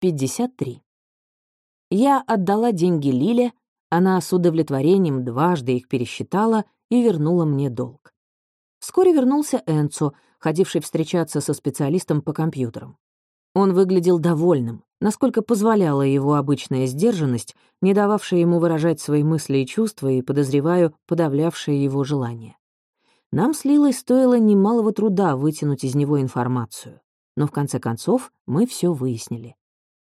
53. Я отдала деньги Лиле, она с удовлетворением дважды их пересчитала и вернула мне долг. Вскоре вернулся Энцо, ходивший встречаться со специалистом по компьютерам. Он выглядел довольным, насколько позволяла его обычная сдержанность, не дававшая ему выражать свои мысли и чувства и, подозреваю, подавлявшая его желания. Нам с Лилой стоило немалого труда вытянуть из него информацию, но в конце концов мы все выяснили.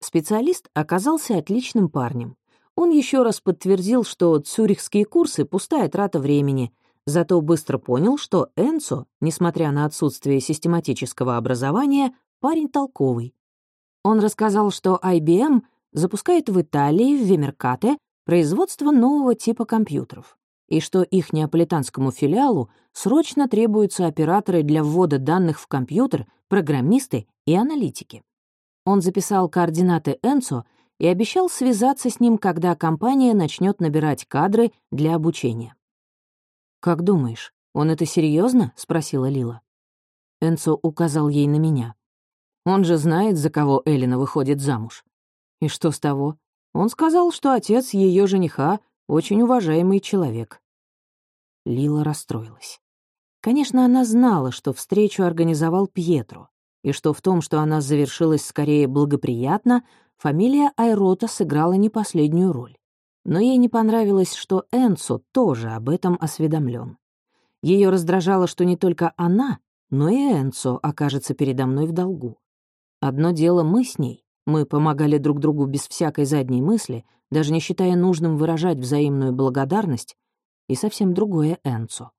Специалист оказался отличным парнем. Он еще раз подтвердил, что цюрихские курсы — пустая трата времени, зато быстро понял, что Энцо, несмотря на отсутствие систематического образования, парень толковый. Он рассказал, что IBM запускает в Италии, в Вемеркате, производство нового типа компьютеров, и что их неаполитанскому филиалу срочно требуются операторы для ввода данных в компьютер, программисты и аналитики. Он записал координаты Энцо и обещал связаться с ним, когда компания начнет набирать кадры для обучения. «Как думаешь, он это серьезно? спросила Лила. Энцо указал ей на меня. Он же знает, за кого Элина выходит замуж. И что с того? Он сказал, что отец ее жениха — очень уважаемый человек. Лила расстроилась. Конечно, она знала, что встречу организовал Пьетро, и что в том, что она завершилась скорее благоприятно, фамилия Айрота сыграла не последнюю роль. Но ей не понравилось, что Энцо тоже об этом осведомлен. Ее раздражало, что не только она, но и Энцо окажется передо мной в долгу. Одно дело мы с ней, мы помогали друг другу без всякой задней мысли, даже не считая нужным выражать взаимную благодарность, и совсем другое Энцо.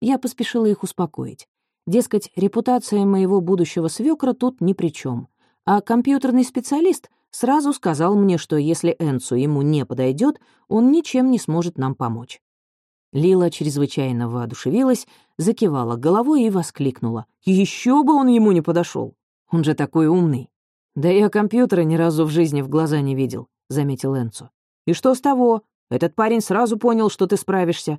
Я поспешила их успокоить. Дескать, репутация моего будущего свекра тут ни при чем. А компьютерный специалист сразу сказал мне, что если Энцу ему не подойдет, он ничем не сможет нам помочь. Лила чрезвычайно воодушевилась, закивала головой и воскликнула. «Еще бы он ему не подошел! Он же такой умный!» «Да я компьютера ни разу в жизни в глаза не видел», — заметил Энцу. «И что с того? Этот парень сразу понял, что ты справишься.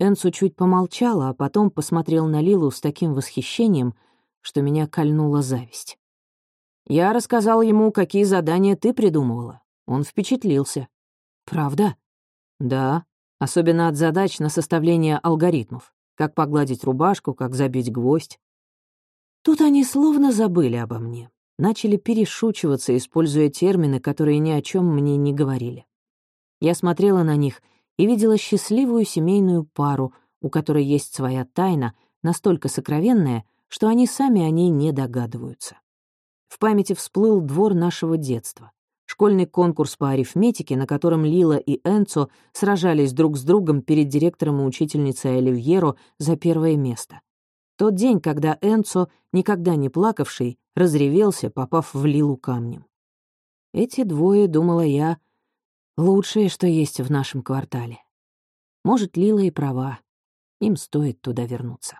Энсу чуть помолчала, а потом посмотрел на Лилу с таким восхищением, что меня кольнула зависть. Я рассказал ему, какие задания ты придумывала. Он впечатлился. Правда? Да, особенно от задач на составление алгоритмов. Как погладить рубашку, как забить гвоздь. Тут они словно забыли обо мне. Начали перешучиваться, используя термины, которые ни о чем мне не говорили. Я смотрела на них — и видела счастливую семейную пару, у которой есть своя тайна, настолько сокровенная, что они сами о ней не догадываются. В памяти всплыл двор нашего детства. Школьный конкурс по арифметике, на котором Лила и Энцо сражались друг с другом перед директором и учительницей Оливьеро за первое место. Тот день, когда Энцо, никогда не плакавший, разревелся, попав в Лилу камнем. Эти двое, думала я, Лучшее, что есть в нашем квартале. Может, Лила и права. Им стоит туда вернуться.